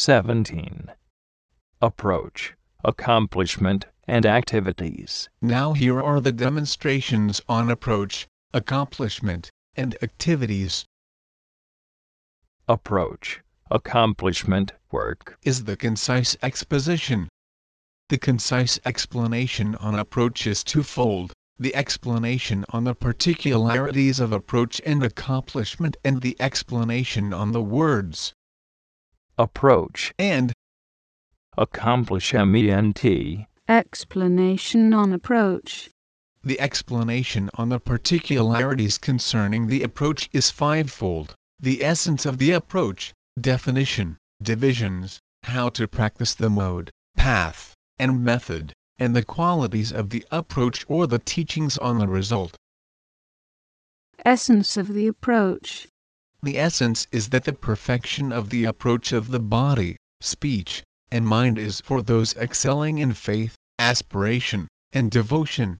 17. Approach, accomplishment, and activities. Now here are the demonstrations on approach, accomplishment, and activities. Approach, accomplishment, work. Is the concise exposition. The concise explanation on approach is twofold the explanation on the particularities of approach and accomplishment and the explanation on the words approach and accomplish ment Explanation on approach. the explanation on the particularities concerning the approach is fivefold the essence of the approach definition divisions how to practice the mode path and method and the qualities of the approach or the teachings on the result. Essence of the approach. The essence is that the perfection of the approach of the body, speech, and mind is for those excelling in faith, aspiration, and devotion.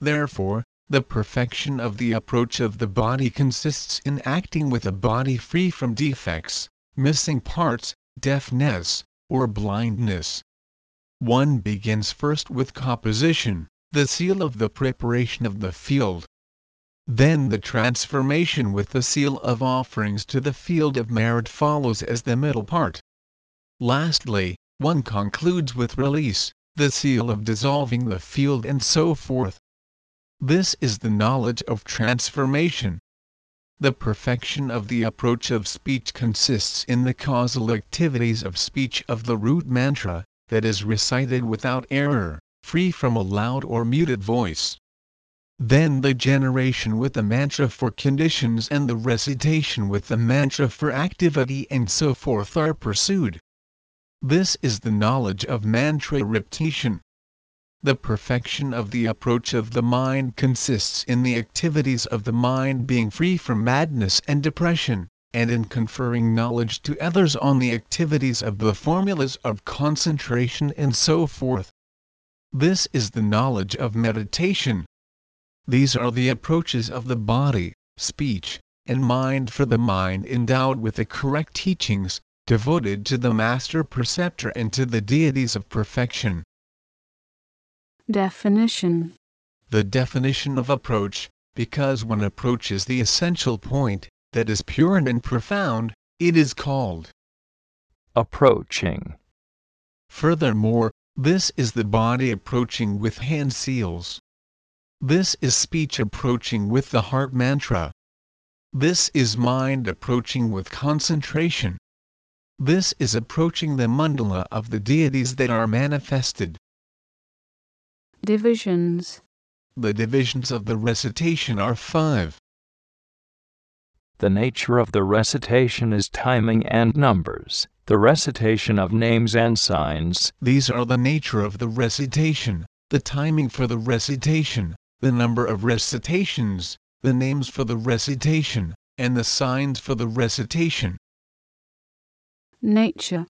Therefore, the perfection of the approach of the body consists in acting with a body free from defects, missing parts, deafness, or blindness. One begins first with composition, the seal of the preparation of the field. Then the transformation with the seal of offerings to the field of merit follows as the middle part. Lastly, one concludes with release, the seal of dissolving the field and so forth. This is the knowledge of transformation. The perfection of the approach of speech consists in the causal activities of speech of the root mantra, that is recited without error, free from a loud or muted voice. Then the generation with the mantra for conditions and the recitation with the mantra for activity and so forth are pursued. This is the knowledge of mantra repetition. The perfection of the approach of the mind consists in the activities of the mind being free from madness and depression and in conferring knowledge to others on the activities of the formulas of concentration and so forth. This is the knowledge of meditation. These are the approaches of the body, speech, and mind for the mind endowed with the correct teachings, devoted to the Master Preceptor and to the deities of perfection. Definition The definition of approach, because when approaches the essential point, that is pure and profound, it is called approaching. Furthermore, this is the body approaching with hand seals. This is speech approaching with the heart mantra. This is mind approaching with concentration. This is approaching the mandala of the deities that are manifested. Divisions The divisions of the recitation are five. The nature of the recitation is timing and numbers. The recitation of names and signs. These are the nature of the recitation, the timing for the recitation, the number of recitations, the names for the recitation, and the signs for the recitation. Nature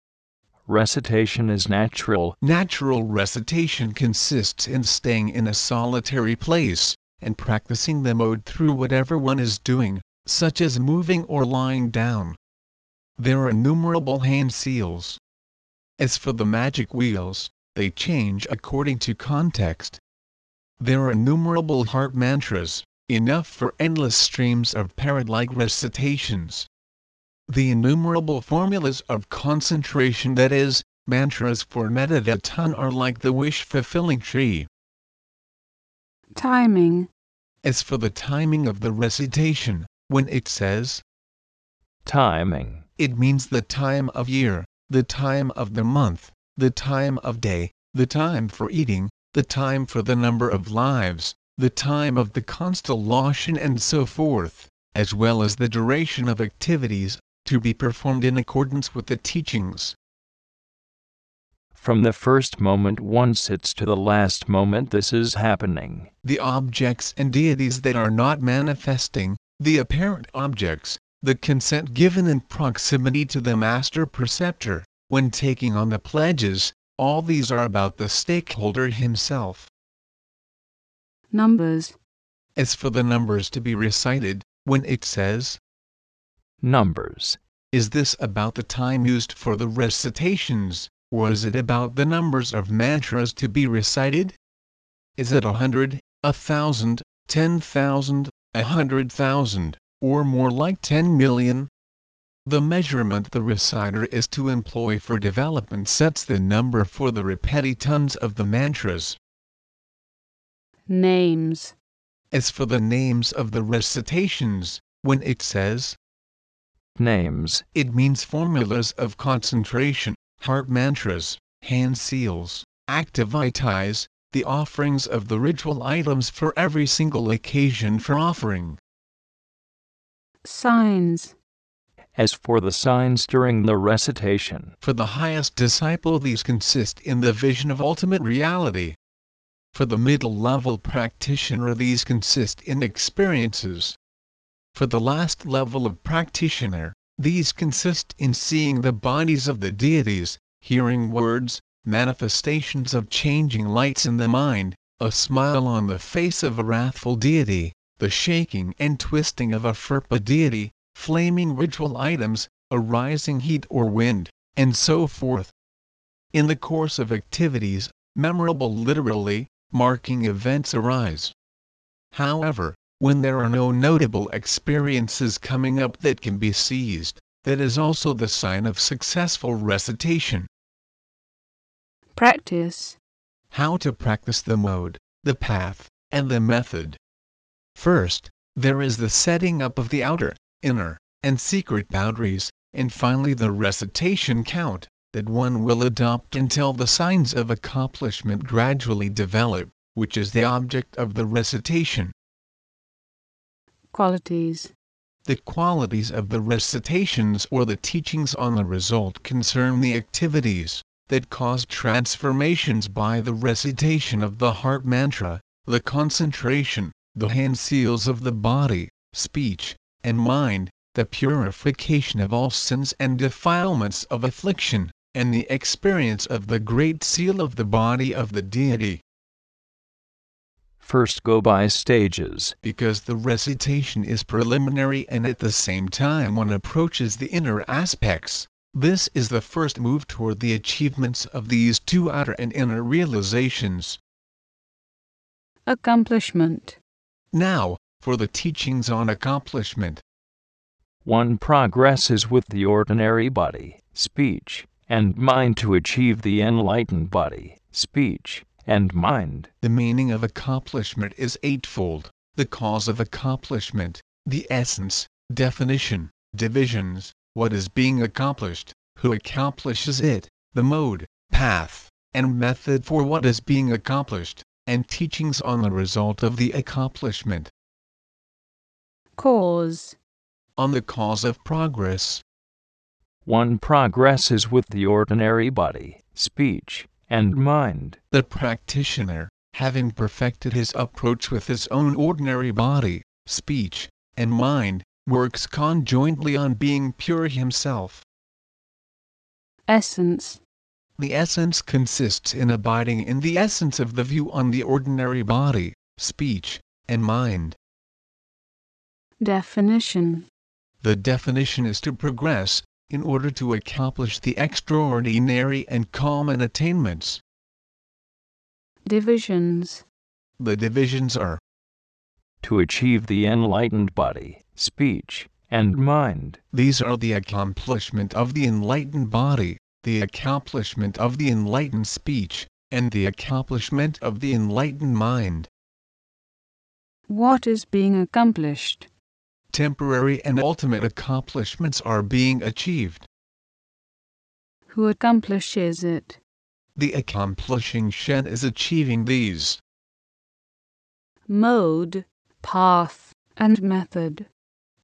Recitation is natural. Natural recitation consists in staying in a solitary place, and practicing the mode through whatever one is doing, such as moving or lying down. There are innumerable hand seals. As for the magic wheels, they change according to context. There are innumerable heart mantras, enough for endless streams of parrot-like recitations. The innumerable formulas of concentration that is, mantras for meditation are like the wish-fulfilling tree. Timing As for the timing of the recitation, when it says timing, it means the time of year, the time of the month, the time of day, the time for eating, the time for the number of lives, the time of the constellation and so forth, as well as the duration of activities, to be performed in accordance with the teachings. From the first moment one sits to the last moment this is happening. The objects and deities that are not manifesting, the apparent objects, the consent given in proximity to the master preceptor, when taking on the pledges, all these are about the stakeholder himself. Numbers As for the numbers to be recited, when it says Numbers is this about the time used for the recitations, or is it about the numbers of mantras to be recited? Is it a hundred, a thousand, ten thousand, a hundred thousand, or more like ten million? The measurement the reciter is to employ for development sets the number for the repetitons of the mantras. names, As for the names of the recitations, when it says, names, it means formulas of concentration, heart mantras, hand seals, activities, the offerings of the ritual items for every single occasion for offering. signs, as for the signs during the recitation, For the highest disciple, these consist in the vision of ultimate reality. For the middle level practitioner, these consist in experiences. For the last level of practitioner, these consist in seeing the bodies of the deities, hearing words, manifestations of changing lights in the mind, a smile on the face of a wrathful deity, the shaking and twisting of a Ferpa deity, flaming ritual items, a rising heat or wind, and so forth. In the course of activities, memorable literally, marking events arise. However, when there are no notable experiences coming up that can be seized, that is also the sign of successful recitation. practice, How to practice the mode, the path, and the method. First, there is the setting up of the outer, inner, and secret boundaries, and finally the recitation count that one will adopt until the signs of accomplishment gradually develop, which is the object of the recitation. qualities, The qualities of the recitations or the teachings on the result concern the activities that cause transformations by the recitation of the heart mantra, the concentration, the hand seals of the body, speech, and mind, the purification of all sins and defilements of affliction, and the experience of the great seal of the body of the deity. first go by stages, because the recitation is preliminary and at the same time one approaches the inner aspects. This is the first move toward the achievements of these two outer and inner realizations. accomplishment, Now, for the teachings on accomplishment. one progresses with the ordinary body, speech, and mind to achieve the enlightened body, speech, and mind. The meaning of accomplishment is eightfold the cause of accomplishment, the essence, definition, divisions, what is being accomplished, who accomplishes it, the mode, path, and method for what is being accomplished, and teachings on the result of the accomplishment, cause, on the cause of progress. One progresses with the ordinary body, speech, and mind. The practitioner, having perfected his approach with his own ordinary body, speech, and mind, works conjointly on being pure himself. essence, The essence consists in abiding in the essence of the view on the ordinary body, speech, and mind. Definition, The definition is to progress, in order to accomplish the extraordinary and common attainments. divisions, The divisions are To achieve the enlightened body, speech, and mind. these are the accomplishment of the enlightened body, the accomplishment of the enlightened speech, and the accomplishment of the enlightened mind. what is being accomplished, Temporary and ultimate accomplishments are being achieved. who accomplishes it, The accomplishing Shen is achieving these. mode, path, and method,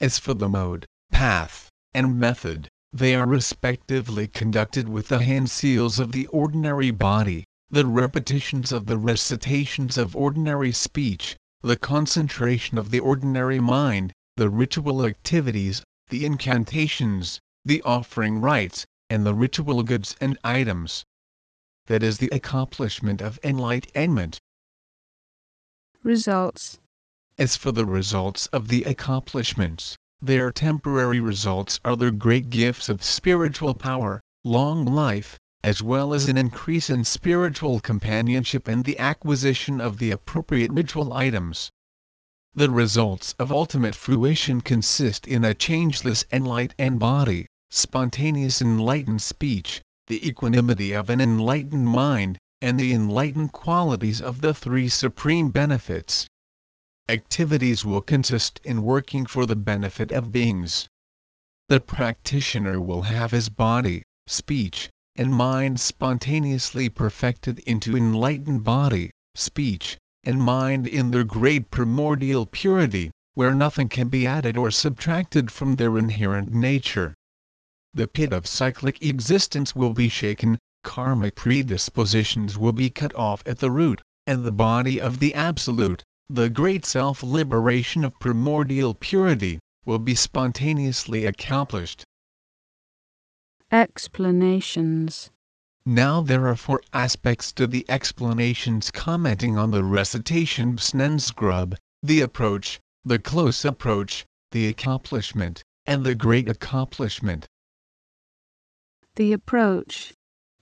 As for the mode, path, and method, they are respectively conducted with the hand seals of the ordinary body, the repetitions of the recitations of ordinary speech, the concentration of the ordinary mind, the ritual activities, the incantations, the offering rites, and the ritual goods and items. That is the accomplishment of enlightenment. results, As for the results of the accomplishments, Their temporary results are the great gifts of spiritual power, long life, as well as an increase in spiritual companionship and the acquisition of the appropriate ritual items. The results of ultimate fruition consist in a changeless enlightened body, spontaneous enlightened speech, the equanimity of an enlightened mind, and the enlightened qualities of the three supreme benefits. Activities will consist in working for the benefit of beings. The practitioner will have his body, speech, and mind spontaneously perfected into enlightened body, speech, and mind in their great primordial purity, where nothing can be added or subtracted from their inherent nature. The pit of cyclic existence will be shaken, karmic predispositions will be cut off at the root, and the body of the Absolute, the great self-liberation of primordial purity, will be spontaneously accomplished. Explanations Now there are four aspects to the explanations commenting on the recitation Snensgrub, the approach, the close approach, the accomplishment, and the great accomplishment. The approach.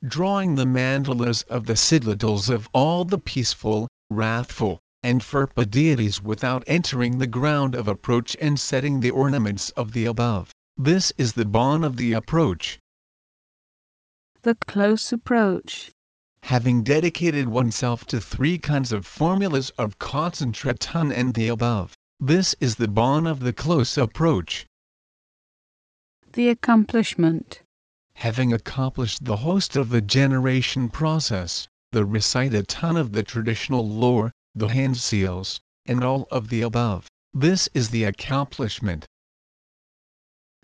Drawing the mandalas of the citadels of all the peaceful, wrathful, and Firpa deities without entering the ground of approach and setting the ornaments of the above. This is the bon of the approach. The close approach. Having dedicated oneself to three kinds of formulas of concentration and the above, this is the bon of the close approach. The accomplishment. Having accomplished the host of the generation process, the recited ton of the traditional lore, the hand seals, and all of the above. This is the accomplishment.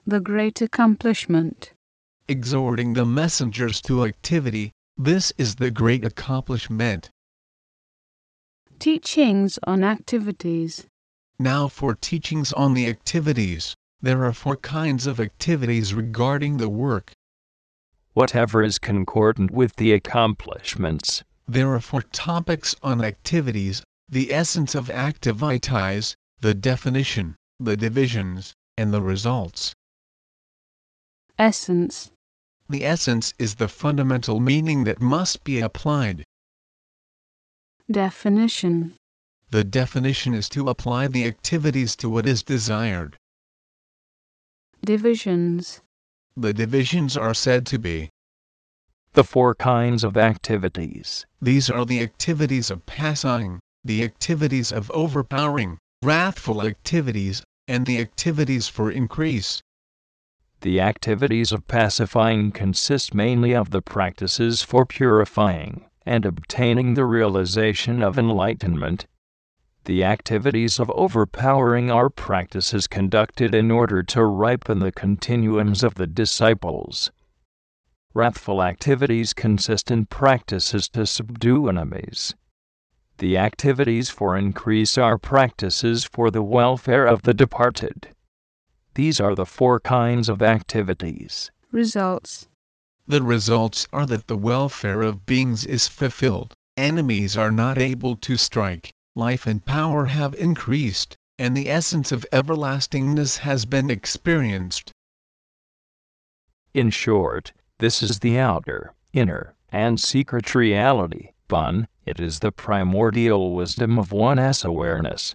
The great accomplishment. Exhorting the messengers to activity, this is the great accomplishment. Teachings on activities. Now for teachings on the activities, there are four kinds of activities regarding the work. Whatever is concordant with the accomplishments. There are four topics on activities, the essence of activities, the definition, the divisions, and the results. Essence. The essence is the fundamental meaning that must be applied. Definition. The definition is to apply the activities to what is desired. Divisions. The divisions are said to be The four kinds of activities. these are the activities of passing, the activities of overpowering, wrathful activities, and the activities for increase. The activities of pacifying consist mainly of the practices for purifying and obtaining the realization of enlightenment. The activities of overpowering are practices conducted in order to ripen the continuums of the disciples. Wrathful activities consist in practices to subdue enemies. The activities for increase are practices for the welfare of the departed. These are the four kinds of activities. Results. The results are that the welfare of beings is fulfilled, enemies are not able to strike, life and power have increased, and the essence of everlastingness has been experienced. In short, this is the outer, inner, and secret reality. Bon, it is the primordial wisdom of one S awareness,